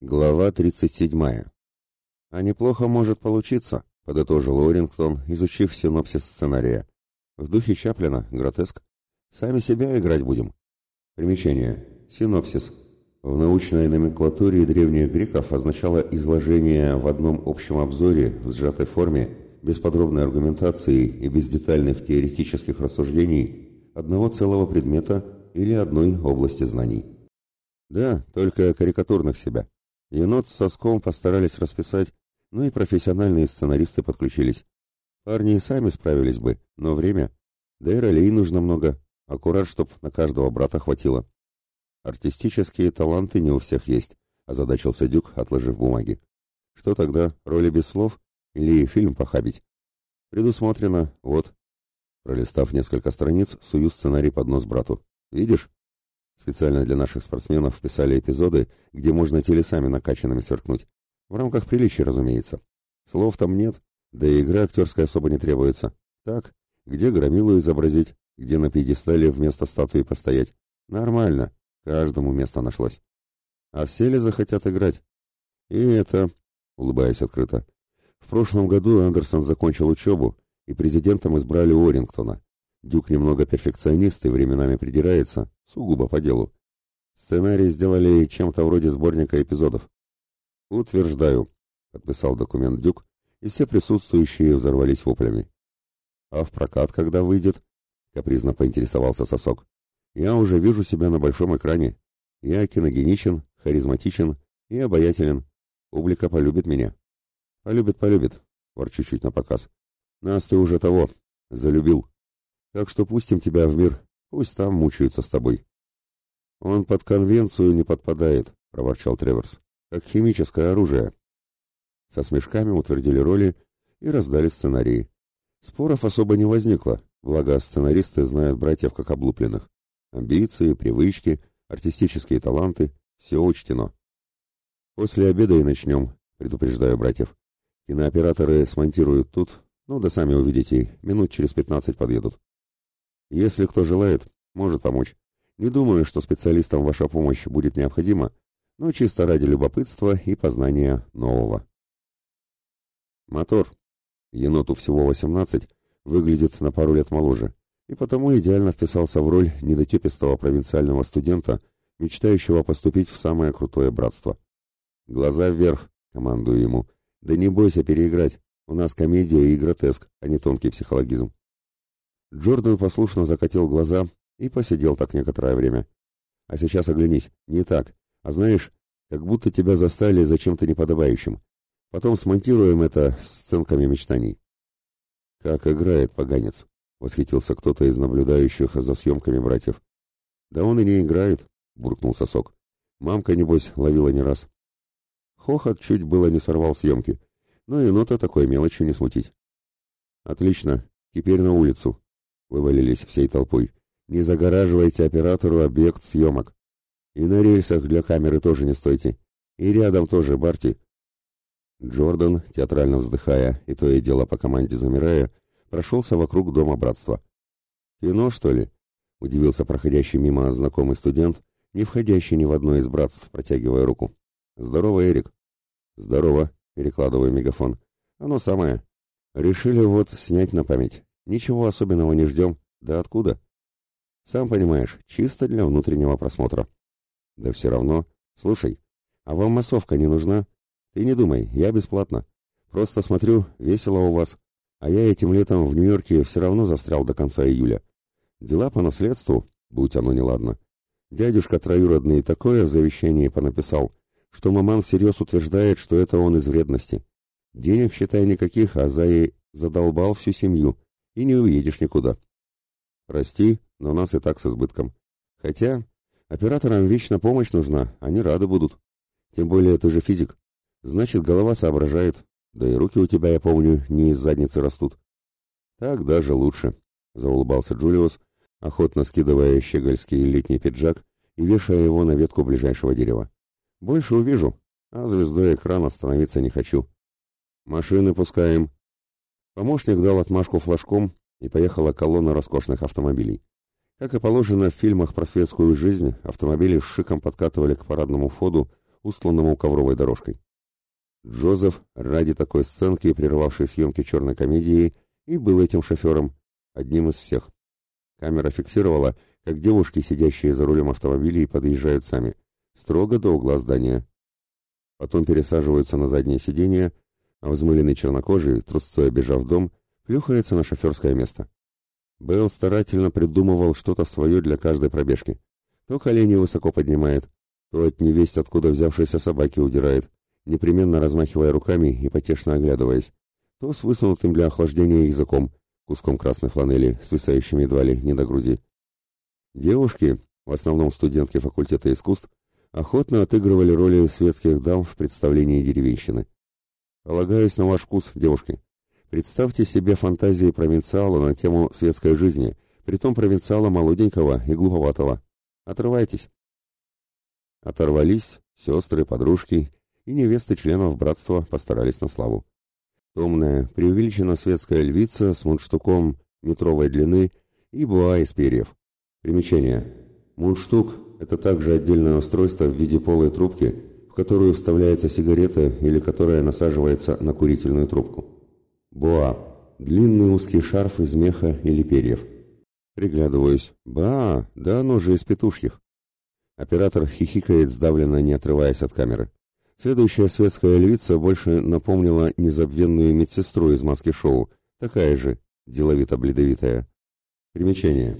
Глава 37. «А неплохо может получиться», — подытожил Уоррингтон, изучив синопсис сценария. «В духе Чаплина, гротеск. Сами себя играть будем». Примечание. Синопсис. В научной номенклатуре древних греков означало изложение в одном общем обзоре в сжатой форме, без подробной аргументации и без детальных теоретических рассуждений одного целого предмета или одной области знаний. Да, только карикатурных себя. Енот с соском постарались расписать, ну и профессиональные сценаристы подключились. Парни и сами справились бы, но время. Да и ролей нужно много. Аккурат, чтоб на каждого брата хватило. Артистические таланты не у всех есть, озадачился Дюк, отложив бумаги. Что тогда, роли без слов или фильм похабить? Предусмотрено, вот. Пролистав несколько страниц, сую сценарий под нос брату. Видишь? Специально для наших спортсменов вписали эпизоды, где можно телесами накачанными сверкнуть. В рамках приличия, разумеется. Слов там нет, да и игра актерская особо не требуется. Так, где громилу изобразить, где на пьедестале вместо статуи постоять. Нормально, каждому место нашлось. А все ли захотят играть? И это, улыбаясь открыто, в прошлом году Андерсон закончил учебу, и президентом избрали Уоррингтона. Дюк немного перфекционист и временами придирается, сугубо по делу. Сценарий сделали чем-то вроде сборника эпизодов. «Утверждаю», — подписал документ Дюк, и все присутствующие взорвались воплями. «А в прокат когда выйдет?» — капризно поинтересовался сосок. «Я уже вижу себя на большом экране. Я киногеничен, харизматичен и обаятелен. Публика полюбит меня». «Полюбит, полюбит», — ворчу чуть на показ. «Нас ты уже того, залюбил». Так что пустим тебя в мир, пусть там мучаются с тобой. Он под конвенцию не подпадает, проворчал Треворс, как химическое оружие. Со смешками утвердили роли и раздали сценарии. Споров особо не возникло, благо сценаристы знают братьев как облупленных. Амбиции, привычки, артистические таланты — все учтено. После обеда и начнем, предупреждаю братьев. Кинооператоры смонтируют тут, ну да сами увидите, минут через пятнадцать подъедут. Если кто желает, может помочь. Не думаю, что специалистам ваша помощь будет необходима, но чисто ради любопытства и познания нового. Мотор. Еноту всего 18, выглядит на пару лет моложе, и потому идеально вписался в роль недотепистого провинциального студента, мечтающего поступить в самое крутое братство. «Глаза вверх», — командую ему. «Да не бойся переиграть. У нас комедия и гротеск, а не тонкий психологизм». Джордан послушно закатил глаза и посидел так некоторое время. А сейчас оглянись, не так, а знаешь, как будто тебя застали за чем-то неподобающим. Потом смонтируем это сценками мечтаний. Как играет поганец, восхитился кто-то из наблюдающих за съемками братьев. Да он и не играет, буркнул сосок. Мамка, небось, ловила не раз. Хохот чуть было не сорвал съемки, но нота такой мелочью не смутить. Отлично, теперь на улицу, вывалились всей толпой. Не загораживайте оператору объект съемок. И на рельсах для камеры тоже не стойте. И рядом тоже Барти. Джордан, театрально вздыхая и то и дело по команде замирая, прошелся вокруг дома братства. «Кино, что ли?» — удивился проходящий мимо знакомый студент, не входящий ни в одно из братств, протягивая руку. «Здорово, Эрик». «Здорово», — перекладываю мегафон. «Оно самое. Решили вот снять на память. Ничего особенного не ждем. Да откуда? Сам понимаешь, чисто для внутреннего просмотра. Да все равно. Слушай, а вам массовка не нужна? Ты не думай, я бесплатно. Просто смотрю, весело у вас. А я этим летом в Нью-Йорке все равно застрял до конца июля. Дела по наследству, будь оно неладно. Дядюшка троюродный такое в завещании понаписал, что маман всерьез утверждает, что это он из вредности. Денег, считай, никаких, а Заи задолбал всю семью и не уедешь никуда. Прости, но нас и так с избытком. Хотя операторам вечно помощь нужна, они рады будут. Тем более ты же физик. Значит, голова соображает. Да и руки у тебя, я помню, не из задницы растут. Так даже лучше, заулыбался Джулиус, охотно скидывая щегольский летний пиджак и вешая его на ветку ближайшего дерева. Больше увижу, а звездой экрана становиться не хочу. Машины пускаем, Помощник дал отмашку флажком, и поехала колонна роскошных автомобилей. Как и положено в фильмах про светскую жизнь, автомобили с шиком подкатывали к парадному входу, устланному ковровой дорожкой. Джозеф, ради такой сценки, прервавшей съемки черной комедии, и был этим шофером, одним из всех. Камера фиксировала, как девушки, сидящие за рулем автомобилей, подъезжают сами, строго до угла здания. Потом пересаживаются на заднее сиденье, а взмыленный чернокожий, трусцой обежав дом, плюхается на шоферское место. Белл старательно придумывал что-то свое для каждой пробежки. То колени высоко поднимает, то от невесть откуда взявшейся собаки удирает, непременно размахивая руками и потешно оглядываясь, то с высунутым для охлаждения языком, куском красной фланели, свисающими едва ли не до груди. Девушки, в основном студентки факультета искусств, охотно отыгрывали роли светских дам в представлении деревенщины. Полагаюсь на ваш вкус, девушки. Представьте себе фантазии провинциала на тему светской жизни, притом провинциала молоденького и глуповатого. Отрывайтесь. Оторвались сестры, подружки и невесты членов братства постарались на славу. Томная, преувеличенно светская львица с мундштуком метровой длины и буа из перьев. Примечание. Мундштук – это также отдельное устройство в виде полой трубки, которую вставляется сигарета или которая насаживается на курительную трубку. Буа – длинный узкий шарф из меха или перьев. Приглядываюсь. Ба, да оно же из петушьих. Оператор хихикает сдавленно, не отрываясь от камеры. Следующая светская львица больше напомнила незабвенную медсестру из маски-шоу, такая же, деловито-бледовитая. Примечание.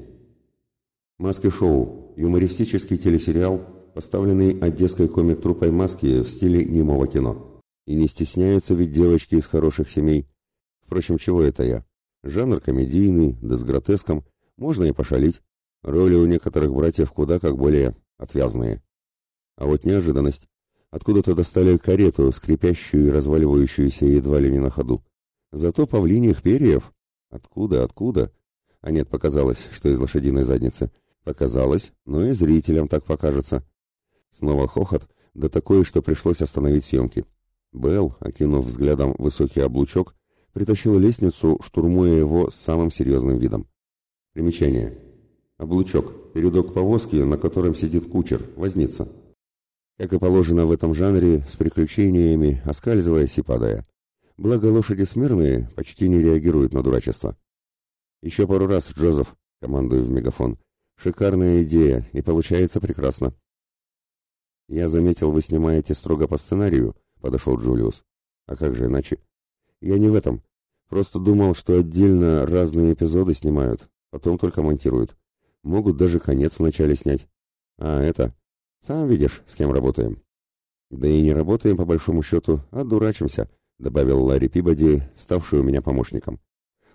Маски-шоу – юмористический телесериал, поставленный одесской комик-труппой маски в стиле немого кино. И не стесняются ведь девочки из хороших семей. Впрочем, чего это я? Жанр комедийный, да с гротеском, можно и пошалить. Роли у некоторых братьев куда как более отвязные. А вот неожиданность. Откуда-то достали карету, скрипящую и разваливающуюся едва ли не на ходу. Зато павлиньих перьев... Откуда, откуда? А нет, показалось, что из лошадиной задницы. Показалось, но и зрителям так покажется. Снова хохот, да такое, что пришлось остановить съемки. Белл, окинув взглядом высокий облучок, притащил лестницу, штурмуя его с самым серьезным видом. Примечание. Облучок. Передок повозки, на котором сидит кучер, возница как и положено в этом жанре, с приключениями, оскальзываясь и падая. Благо лошади смирные, почти не реагируют на дурачество. «Еще пару раз, Джозеф», — командую в мегафон. «Шикарная идея, и получается прекрасно». «Я заметил, вы снимаете строго по сценарию», — подошел Джулиус. «А как же иначе?» «Я не в этом. Просто думал, что отдельно разные эпизоды снимают, потом только монтируют. Могут даже конец вначале снять. А, это...» Сам видишь, с кем работаем. Да и не работаем по большому счету, а дурачимся, добавил Ларри Пибоди, ставший у меня помощником.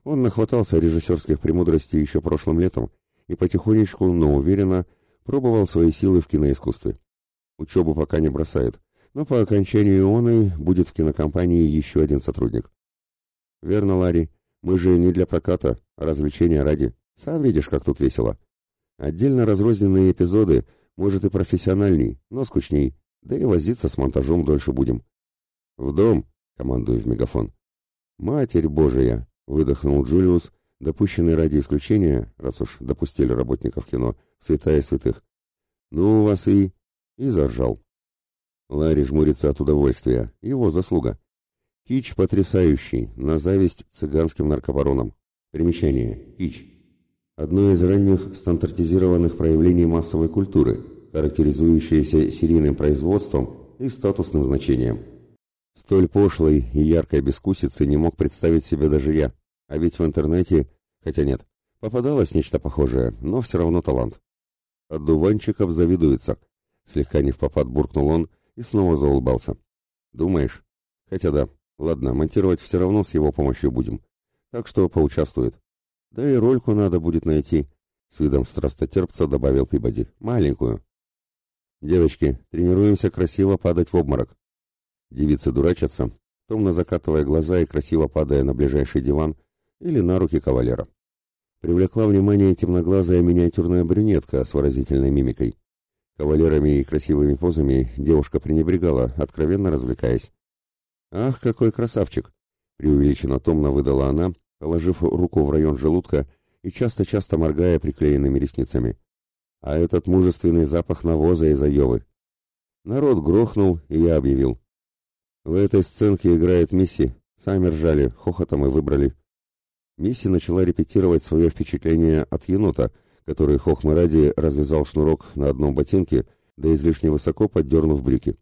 Он нахватался режиссерских премудростей еще прошлым летом и потихонечку, но уверенно пробовал свои силы в киноискусстве. Учебу пока не бросает, но по окончанию он и будет в кинокомпании еще один сотрудник. Верно, Ларри, мы же не для проката, а развлечения ради. Сам видишь, как тут весело. Отдельно разрозненные эпизоды — может и профессиональней, но скучней, да и возиться с монтажом дольше будем. В дом, командую в мегафон. Матерь Божия, выдохнул Джулиус, допущенный ради исключения, раз уж допустили работников кино, святая святых. Ну, у вас и... и заржал. Ларри жмурится от удовольствия, его заслуга. Кич потрясающий, на зависть цыганским наркобаронам. Примечание. Кич. Одно из ранних стандартизированных проявлений массовой культуры, характеризующееся серийным производством и статусным значением. Столь пошлой и яркой бескусицы не мог представить себе даже я, а ведь в интернете, хотя нет, попадалось нечто похожее, но все равно талант. Отдуванчик обзавидуется. Слегка не в попад буркнул он и снова заулыбался. Думаешь? Хотя да, ладно, монтировать все равно с его помощью будем. Так что поучаствует. Да и рольку надо будет найти, с видом страстотерпца добавил Пибоди. Маленькую. Девочки, тренируемся красиво падать в обморок. Девицы дурачатся, томно закатывая глаза и красиво падая на ближайший диван или на руки кавалера. Привлекла внимание темноглазая миниатюрная брюнетка с выразительной мимикой. Кавалерами и красивыми позами девушка пренебрегала, откровенно развлекаясь. «Ах, какой красавчик!» — преувеличенно томно выдала она, положив руку в район желудка и часто-часто моргая приклеенными ресницами. А этот мужественный запах навоза из Айовы. Народ грохнул, и я объявил. В этой сценке играет Мисси. Сами ржали, хохотом и выбрали. Мисси начала репетировать свое впечатление от енота, который хохмы ради развязал шнурок на одном ботинке, да излишне высоко поддернув брюки.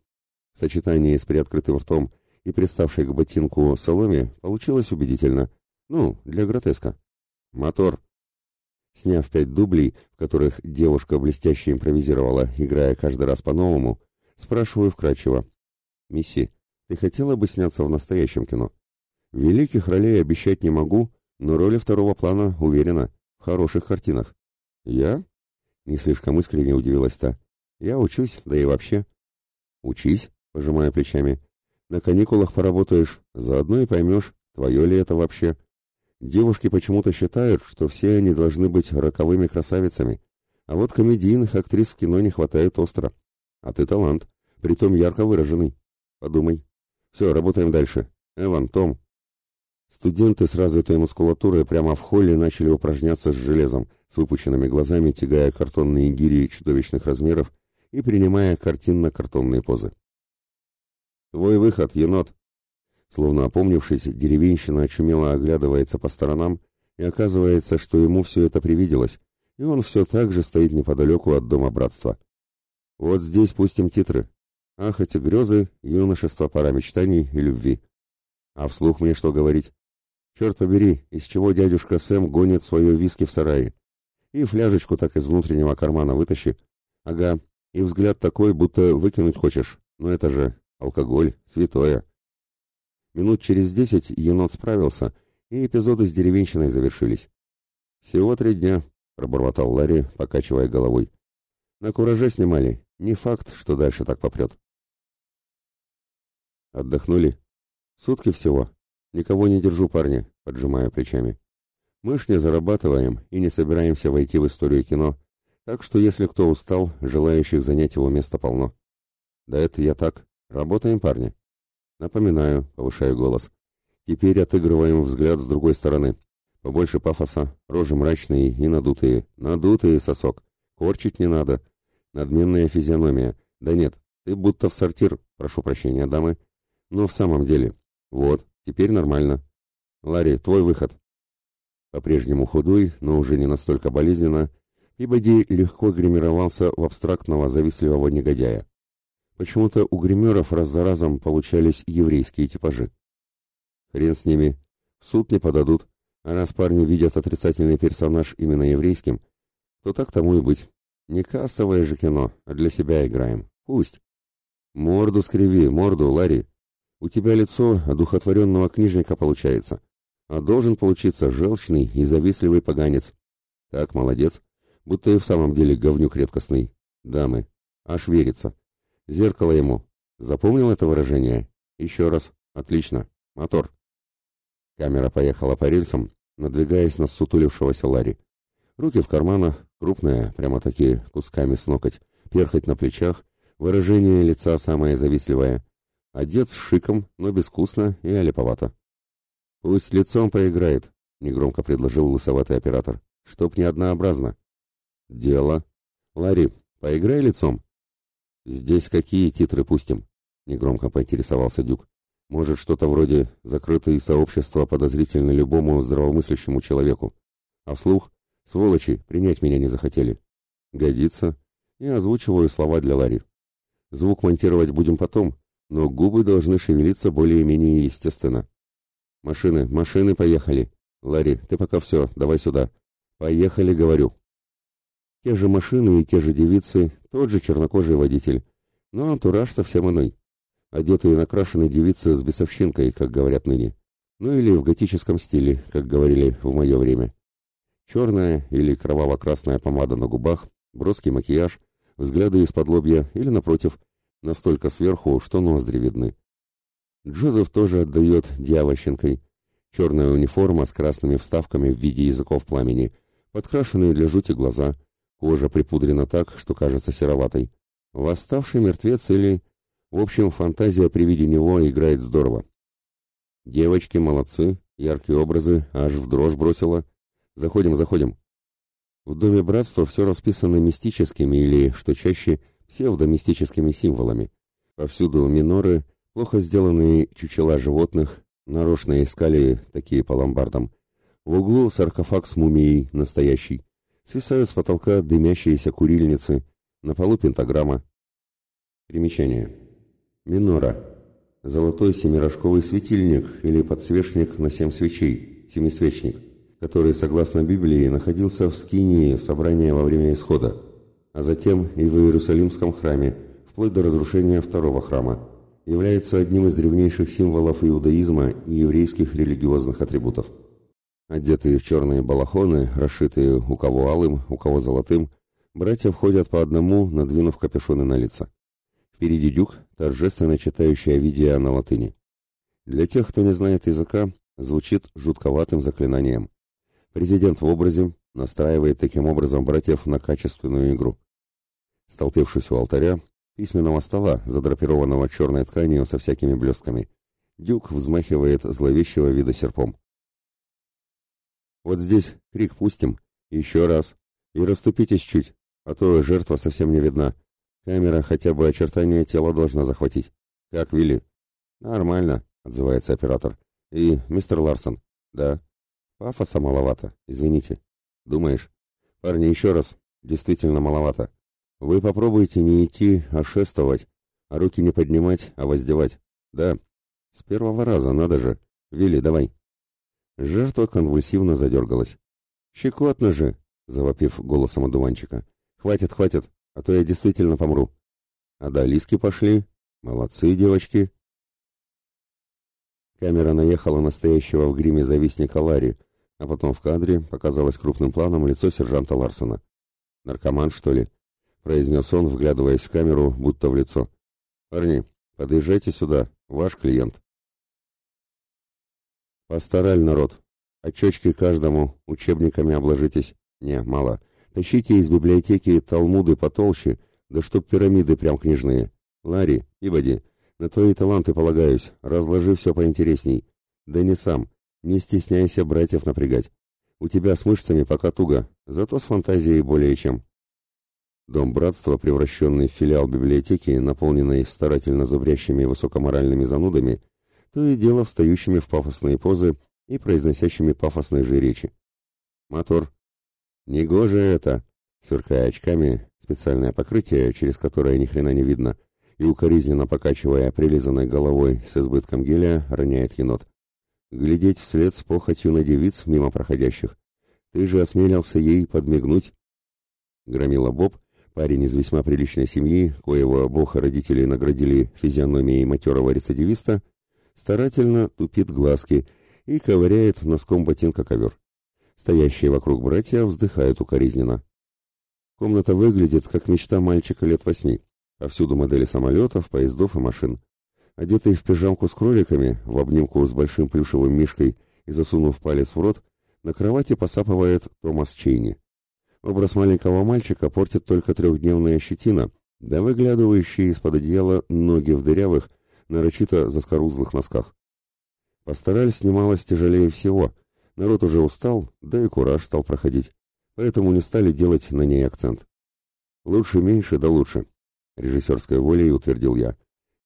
Сочетание с приоткрытым ртом и приставшей к ботинку соломе получилось убедительно. Ну, для гротеска. Мотор. Сняв пять дублей, в которых девушка блестяще импровизировала, играя каждый раз по-новому, спрашиваю вкратчиво. «Мисси, ты хотела бы сняться в настоящем кино?» «Великих ролей обещать не могу, но роли второго плана, уверена, в хороших картинах». «Я?» — не слишком искренне удивилась та. «Я учусь, да и вообще». «Учись», — пожимая плечами. «На каникулах поработаешь, заодно и поймешь, твое ли это вообще». Девушки почему-то считают, что все они должны быть роковыми красавицами, а вот комедийных актрис в кино не хватает остро. А ты талант, притом ярко выраженный. Подумай. Все, работаем дальше. Эван, Том. Студенты с развитой мускулатурой прямо в холле начали упражняться с железом, с выпученными глазами, тягая картонные гири чудовищных размеров и принимая картинно-картонные позы. «Твой выход, енот!» Словно опомнившись, деревенщина очумело оглядывается по сторонам, и оказывается, что ему все это привиделось, и он все так же стоит неподалеку от дома братства. Вот здесь пустим титры. Ах, эти грезы, юношество, пора мечтаний и любви. А вслух мне что говорить? Черт побери, из чего дядюшка Сэм гонит свое виски в сарае? И фляжечку так из внутреннего кармана вытащи. Ага, и взгляд такой, будто выкинуть хочешь. Но это же алкоголь, святое. Минут через десять енот справился, и эпизоды с деревенщиной завершились. «Всего три дня», — пробормотал Ларри, покачивая головой. «На кураже снимали. Не факт, что дальше так попрет». «Отдохнули?» «Сутки всего. Никого не держу, парни», — поджимая плечами. «Мы ж не зарабатываем и не собираемся войти в историю кино, так что если кто устал, желающих занять его место полно». «Да это я так. Работаем, парни». Напоминаю, повышаю голос. Теперь отыгрываем взгляд с другой стороны. Побольше пафоса, рожи мрачные и надутые. Надутые, сосок. Корчить не надо. Надменная физиономия. Да нет, ты будто в сортир, прошу прощения, дамы. Но в самом деле. Вот, теперь нормально. Ларри, твой выход. По-прежнему худой, но уже не настолько болезненно, Пибоди легко гримировался в абстрактного завистливого негодяя. Почему-то у гримеров раз за разом получались еврейские типажи. Хрен с ними. Суд не подадут. А раз парни видят отрицательный персонаж именно еврейским, то так тому и быть. Не кассовое же кино, а для себя играем. Пусть. Морду скриви, морду, Ларри. У тебя лицо одухотворенного книжника получается. А должен получиться желчный и завистливый поганец. Так, молодец. Будто и в самом деле говнюк редкостный. Дамы, аж верится. Зеркало ему. Запомнил это выражение? Еще раз. Отлично. Мотор. Камера поехала по рельсам, надвигаясь на сутулившегося Ларри. Руки в карманах, крупные, прямо такие, кусками с ноготь, перхоть на плечах, выражение лица самое завистливое. Одет с шиком, но безвкусно и олиповато. «Пусть лицом поиграет», — негромко предложил лысоватый оператор. «Чтоб не однообразно». «Дело. Ларри, поиграй лицом». «Здесь какие титры пустим?» — негромко поинтересовался Дюк. «Может, что-то вроде «Закрытые сообщества подозрительны любому здравомыслящему человеку». А вслух «Сволочи, принять меня не захотели». «Годится». И озвучиваю слова для Ларри. Звук монтировать будем потом, но губы должны шевелиться более-менее естественно. «Машины, машины, поехали!» «Ларри, ты пока все, давай сюда». «Поехали, говорю». Те же машины и те же девицы, тот же чернокожий водитель, но антураж совсем иной. Одетые и накрашенные девицы с бесовщинкой, как говорят ныне. Ну или в готическом стиле, как говорили в мое время. Черная или кроваво-красная помада на губах, броский макияж, взгляды из-под лобья или, напротив, настолько сверху, что ноздри видны. Джозеф тоже отдает дьявольщинкой. Черная униформа с красными вставками в виде языков пламени, подкрашенные для жути глаза — Кожа припудрена так, что кажется сероватой. Восставший мертвец или... В общем, фантазия при виде него играет здорово. Девочки молодцы, яркие образы, аж в дрожь бросила. Заходим, заходим. В доме братства все расписано мистическими или, что чаще, псевдомистическими символами. Повсюду миноры, плохо сделанные чучела животных, нарочно искали такие по ломбардам. В углу саркофаг с мумией, настоящий. Свисают с потолка дымящиеся курильницы, на полу пентаграмма. Примечание. Минора. Золотой семирожковый светильник или подсвечник на семь свечей, семисвечник, который, согласно Библии, находился в Скинии собрания во время Исхода, а затем и в Иерусалимском храме, вплоть до разрушения второго храма, является одним из древнейших символов иудаизма и еврейских религиозных атрибутов. Одетые в черные балахоны, расшитые у кого алым, у кого золотым, братья входят по одному, надвинув капюшоны на лица. Впереди дюк, торжественно читающий Овидия на латыни. Для тех, кто не знает языка, звучит жутковатым заклинанием. Президент в образе настраивает таким образом братьев на качественную игру. Столпившись у алтаря, письменного стола, задрапированного черной тканью со всякими блестками, дюк взмахивает зловещего вида серпом. Вот здесь крик пустим. Еще раз. И расступитесь чуть, а то жертва совсем не видна. Камера хотя бы очертания тела должна захватить. Как вели? Нормально, отзывается оператор. И, мистер Ларсон? Да. Пафоса маловато, извините. Думаешь? Парни, еще раз. Действительно маловато. Вы попробуйте не идти, а шествовать, а руки не поднимать, а воздевать. Да. С первого раза, надо же. Вилли, давай. Жертва конвульсивно задергалась. «Щекотно же!» — завопив голосом одуванчика. «Хватит, хватит, а то я действительно помру». «А да, лиски пошли. Молодцы, девочки!» Камера наехала настоящего в гриме завистника Ларри, а потом в кадре показалось крупным планом лицо сержанта Ларсона. «Наркоман, что ли?» — произнес он, вглядываясь в камеру, будто в лицо. «Парни, подъезжайте сюда, ваш клиент». Пастораль, народ. Очечки каждому, учебниками обложитесь. Не, мало. Тащите из библиотеки талмуды потолще, да чтоб пирамиды прям книжные. Ларри, Ибоди, на твои таланты полагаюсь, разложи все поинтересней. Да не сам, не стесняйся братьев напрягать. У тебя с мышцами пока туго, зато с фантазией более чем. Дом братства, превращенный в филиал библиотеки, наполненный старательно зубрящими высокоморальными занудами, то и дело встающими в пафосные позы и произносящими пафосные же речи. Мотор. Негоже это, сверкая очками, специальное покрытие, через которое ни хрена не видно, и укоризненно покачивая прилизанной головой с избытком геля, роняет енот. Глядеть вслед с похотью на девиц мимо проходящих. Ты же осмелился ей подмигнуть. Громила Боб, парень из весьма приличной семьи, коего бог и родители наградили физиономией матерого рецидивиста, старательно тупит глазки и ковыряет носком ботинка ковер. Стоящие вокруг братья вздыхают укоризненно. Комната выглядит, как мечта мальчика лет восьми. Повсюду модели самолетов, поездов и машин. Одетый в пижамку с кроликами, в обнимку с большим плюшевым мишкой и засунув палец в рот, на кровати посапывает Томас Чейни. Образ маленького мальчика портит только трехдневная щетина, да выглядывающие из-под одеяла ноги в дырявых, нарочито заскорузлых носках. Пастораль снималась тяжелее всего. Народ уже устал, да и кураж стал проходить. Поэтому не стали делать на ней акцент. «Лучше меньше, да лучше», — режиссерской волей утвердил я.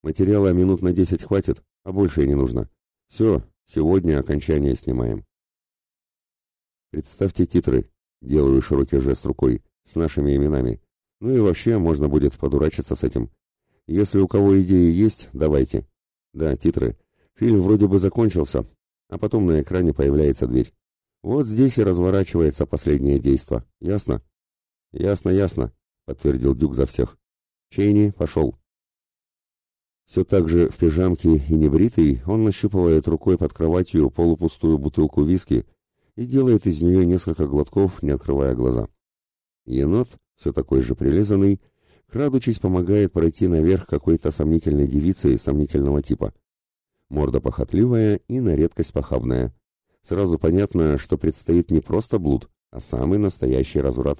«Материала минут на десять хватит, а больше и не нужно. Все, сегодня окончание снимаем». «Представьте титры», — делаю широкий жест рукой, — «с нашими именами. Ну и вообще можно будет подурачиться с этим. Если у кого идеи есть, давайте. Да, титры. Фильм вроде бы закончился, а потом на экране появляется дверь. Вот здесь и разворачивается последнее действо. Ясно? Ясно, ясно, подтвердил Дюк за всех. Чейни пошел. Все так же в пижамке и небритый, он нащупывает рукой под кроватью полупустую бутылку виски и делает из нее несколько глотков, не открывая глаза. Енот, все такой же прилизанный, крадучись, помогает пройти наверх какой-то сомнительной девицы сомнительного типа. Морда похотливая и на редкость похабная. Сразу понятно, что предстоит не просто блуд, а самый настоящий разврат.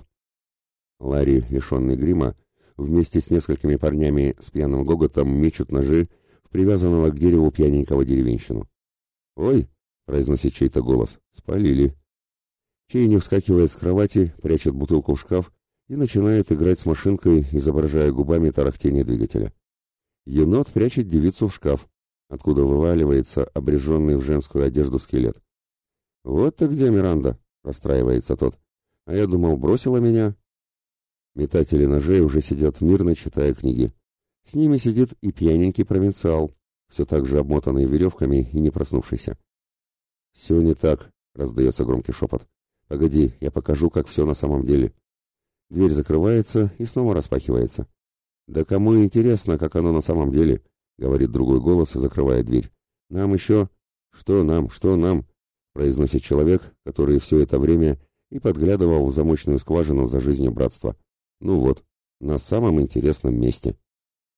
Ларри, лишенный грима, вместе с несколькими парнями с пьяным гоготом мечут ножи в привязанного к дереву пьяненького деревенщину. «Ой!» — произносит чей-то голос. «Спалили!» Чей не вскакивает с кровати, прячет бутылку в шкаф и начинает играть с машинкой, изображая губами тарахтение двигателя. Енот прячет девицу в шкаф, откуда вываливается обреженный в женскую одежду скелет. «Вот ты где, Миранда!» — расстраивается тот. «А я думал, бросила меня». Метатели ножей уже сидят мирно, читая книги. С ними сидит и пьяненький провинциал, все так же обмотанный веревками и не проснувшийся. «Все не так», — раздается громкий шепот. «Погоди, я покажу, как все на самом деле». Дверь закрывается и снова распахивается. «Да кому интересно, как оно на самом деле?» — говорит другой голос, закрывая дверь. «Нам еще...» «Что нам? Что нам?» — произносит человек, который все это время и подглядывал в замочную скважину за жизнью братства. «Ну вот, на самом интересном месте».